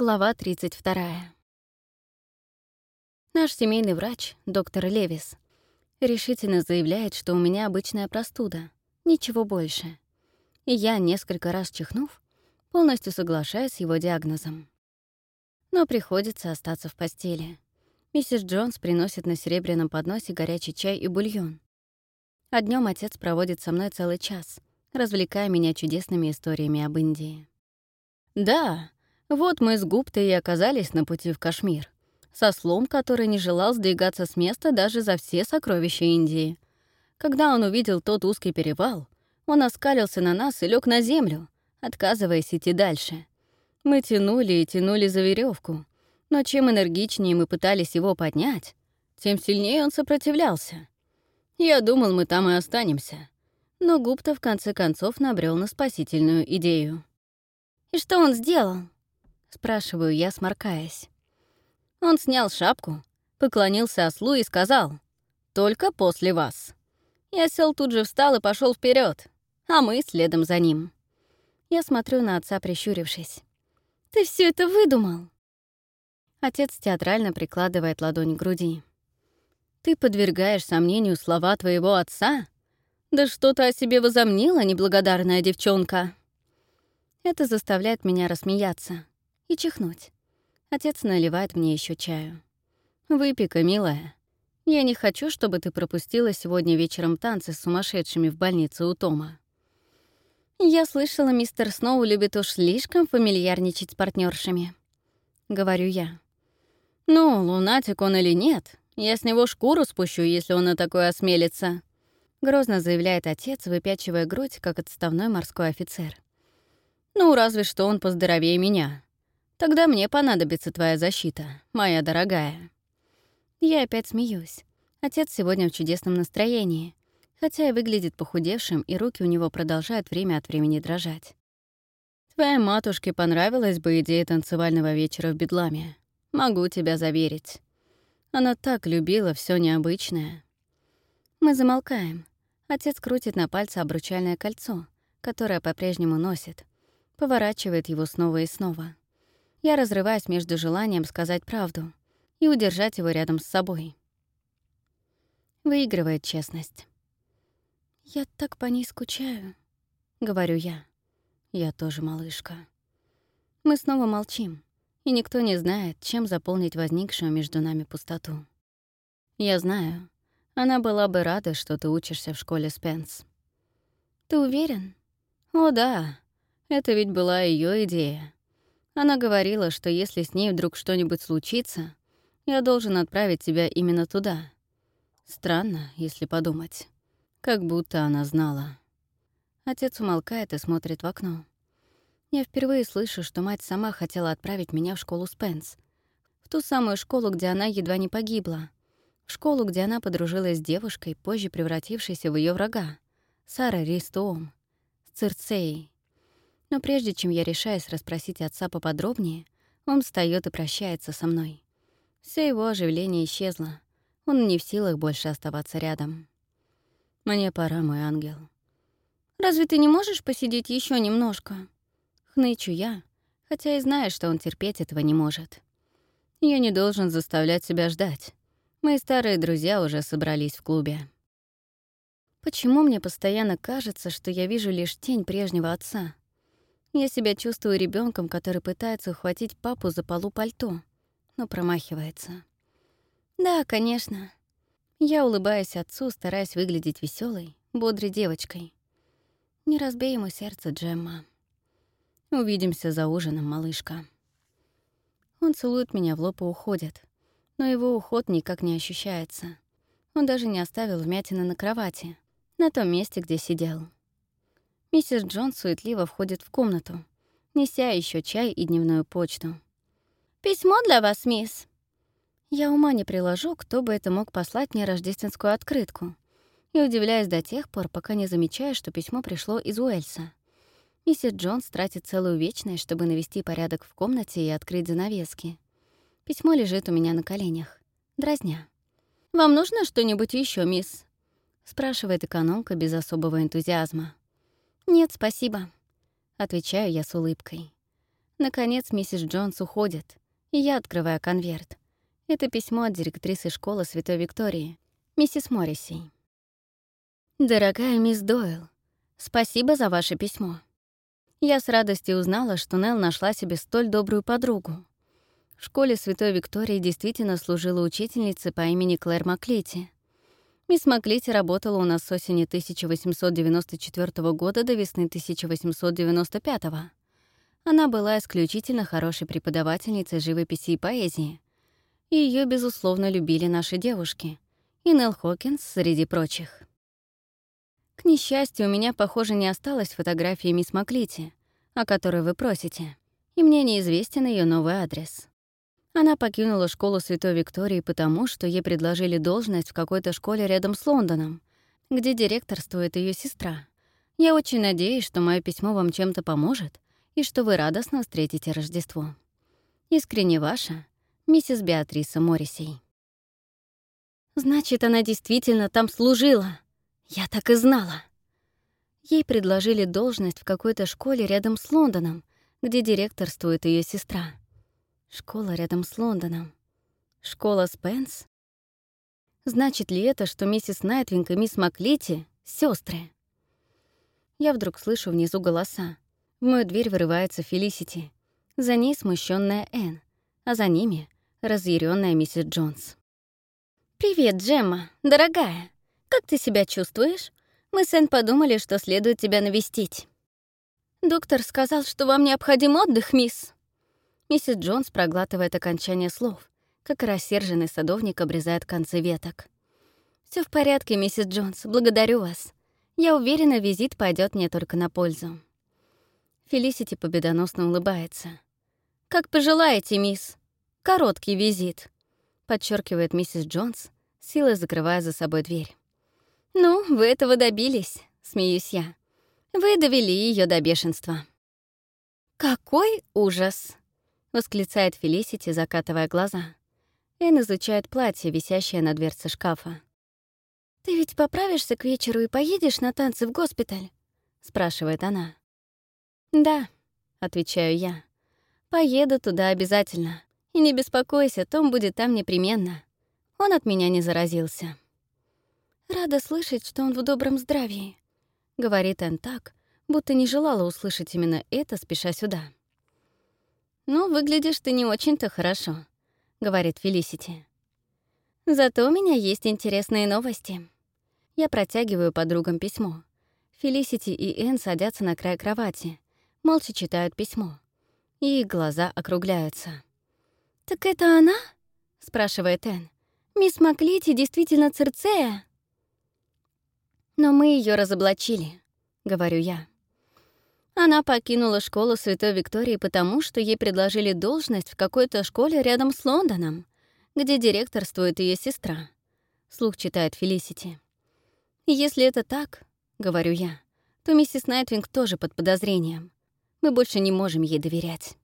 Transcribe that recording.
Глава 32. Наш семейный врач, доктор Левис, решительно заявляет, что у меня обычная простуда, ничего больше. И я, несколько раз чихнув, полностью соглашаюсь с его диагнозом. Но приходится остаться в постели. Миссис Джонс приносит на серебряном подносе горячий чай и бульон. А днем отец проводит со мной целый час, развлекая меня чудесными историями об Индии. Да, вот мы с Гуптой и оказались на пути в Кашмир, со слом, который не желал сдвигаться с места даже за все сокровища Индии. Когда он увидел тот узкий перевал, он оскалился на нас и лег на землю, отказываясь идти дальше. Мы тянули и тянули за веревку, но чем энергичнее мы пытались его поднять, тем сильнее он сопротивлялся. Я думал, мы там и останемся. Но Гупта в конце концов набрел на спасительную идею. «И что он сделал?» — спрашиваю я, сморкаясь. Он снял шапку, поклонился ослу и сказал «Только после вас». Я сел тут же встал и пошел вперед, а мы следом за ним. Я смотрю на отца, прищурившись. «Ты все это выдумал?» Отец театрально прикладывает ладонь к груди. «Ты подвергаешь сомнению слова твоего отца? Да что ты о себе возомнила, неблагодарная девчонка?» Это заставляет меня рассмеяться и чихнуть. Отец наливает мне еще чаю. «Выпей-ка, милая. Я не хочу, чтобы ты пропустила сегодня вечером танцы с сумасшедшими в больнице у Тома». «Я слышала, мистер Сноу любит уж слишком фамильярничать с партнершами. говорю я. «Ну, лунатик он или нет, я с него шкуру спущу, если он на такое осмелится», — грозно заявляет отец, выпячивая грудь, как отставной морской офицер. «Ну, разве что он поздоровее меня. Тогда мне понадобится твоя защита, моя дорогая». Я опять смеюсь. Отец сегодня в чудесном настроении, хотя и выглядит похудевшим, и руки у него продолжают время от времени дрожать. Твоей матушке понравилась бы идея танцевального вечера в Бедламе. Могу тебя заверить. Она так любила все необычное. Мы замолкаем. Отец крутит на пальце обручальное кольцо, которое по-прежнему носит, поворачивает его снова и снова. Я разрываюсь между желанием сказать правду и удержать его рядом с собой. Выигрывает честность. «Я так по ней скучаю», — говорю я. «Я тоже малышка». Мы снова молчим, и никто не знает, чем заполнить возникшую между нами пустоту. Я знаю, она была бы рада, что ты учишься в школе Спенс. Ты уверен? О, да. Это ведь была ее идея. Она говорила, что если с ней вдруг что-нибудь случится, я должен отправить тебя именно туда. Странно, если подумать. Как будто она знала. Отец умолкает и смотрит в окно. Я впервые слышу, что мать сама хотела отправить меня в школу Спенс. В ту самую школу, где она едва не погибла. В школу, где она подружилась с девушкой, позже превратившейся в ее врага. Сара Ристоом. С Цирцеей. Но прежде чем я решаюсь расспросить отца поподробнее, он встаёт и прощается со мной. Все его оживление исчезло. Он не в силах больше оставаться рядом. Мне пора, мой ангел. «Разве ты не можешь посидеть еще немножко?» Хнычу я, хотя и знаю, что он терпеть этого не может. Я не должен заставлять себя ждать. Мои старые друзья уже собрались в клубе. Почему мне постоянно кажется, что я вижу лишь тень прежнего отца? Я себя чувствую ребенком, который пытается ухватить папу за полу пальто, но промахивается. Да, конечно. Я улыбаюсь отцу, стараясь выглядеть веселой, бодрой девочкой. Не разбей ему сердце, Джемма. Увидимся за ужином, малышка. Он целует меня в лоб и уходит, но его уход никак не ощущается. Он даже не оставил вмятины на кровати, на том месте, где сидел. Миссис Джонс суетливо входит в комнату, неся еще чай и дневную почту. «Письмо для вас, мисс». Я ума не приложу, кто бы это мог послать мне рождественскую открытку, и удивляюсь до тех пор, пока не замечаю, что письмо пришло из Уэльса. Миссис Джонс тратит целую вечность, чтобы навести порядок в комнате и открыть занавески. Письмо лежит у меня на коленях, дразня. «Вам нужно что-нибудь еще, мисс?» — спрашивает экономка без особого энтузиазма. «Нет, спасибо», — отвечаю я с улыбкой. Наконец, миссис Джонс уходит, и я открываю конверт. Это письмо от директрисы школы Святой Виктории, миссис Морриси. «Дорогая мисс Дойл, спасибо за ваше письмо. Я с радостью узнала, что Нелл нашла себе столь добрую подругу. В школе Святой Виктории действительно служила учительница по имени Клэр Маклити. Мисс Маклити работала у нас с осени 1894 года до весны 1895 года. Она была исключительно хорошей преподавательницей живописи и поэзии. Ее безусловно, любили наши девушки. И Нелл Хокинс среди прочих. К несчастью, у меня, похоже, не осталось фотографии мисс Маклити, о которой вы просите, и мне неизвестен ее новый адрес. Она покинула школу Святой Виктории потому, что ей предложили должность в какой-то школе рядом с Лондоном, где директорствует ее сестра. Я очень надеюсь, что мое письмо вам чем-то поможет и что вы радостно встретите Рождество. Искренне ваша, миссис Беатриса Моррисей. Значит, она действительно там служила. Я так и знала. Ей предложили должность в какой-то школе рядом с Лондоном, где директорствует ее сестра. Школа рядом с Лондоном. Школа Спенс? Значит ли это, что миссис Найтвинг и мисс Маклити — сестры? Я вдруг слышу внизу голоса. В мою дверь вырывается Фелисити. За ней смущенная Энн, а за ними — разъяренная миссис Джонс. «Привет, Джемма, дорогая. Как ты себя чувствуешь? Мы с Энн подумали, что следует тебя навестить». «Доктор сказал, что вам необходим отдых, мисс», Миссис Джонс проглатывает окончание слов, как рассерженный садовник обрезает концы веток. Все в порядке, миссис Джонс, благодарю вас. Я уверена, визит пойдет мне только на пользу». Фелисити победоносно улыбается. «Как пожелаете, мисс. Короткий визит», — подчеркивает миссис Джонс, силой закрывая за собой дверь. «Ну, вы этого добились», — смеюсь я. «Вы довели ее до бешенства». «Какой ужас!» — восклицает Фелисити, закатывая глаза. Эн изучает платье, висящее на дверце шкафа. «Ты ведь поправишься к вечеру и поедешь на танцы в госпиталь?» — спрашивает она. «Да», — отвечаю я. «Поеду туда обязательно. И не беспокойся, Том будет там непременно. Он от меня не заразился». «Рада слышать, что он в добром здравии», — говорит Эн так, будто не желала услышать именно это, спеша сюда. «Ну, выглядишь ты не очень-то хорошо», — говорит Фелисити. «Зато у меня есть интересные новости». Я протягиваю подругам письмо. Фелисити и Энн садятся на край кровати, молча читают письмо. И их глаза округляются. «Так это она?» — спрашивает Энн. «Мисс Маклити действительно Церцея?» «Но мы ее разоблачили», — говорю я. Она покинула школу Святой Виктории потому, что ей предложили должность в какой-то школе рядом с Лондоном, где директорствует ее сестра. Слух читает Фелисити. «Если это так, — говорю я, — то миссис Найтвинг тоже под подозрением. Мы больше не можем ей доверять».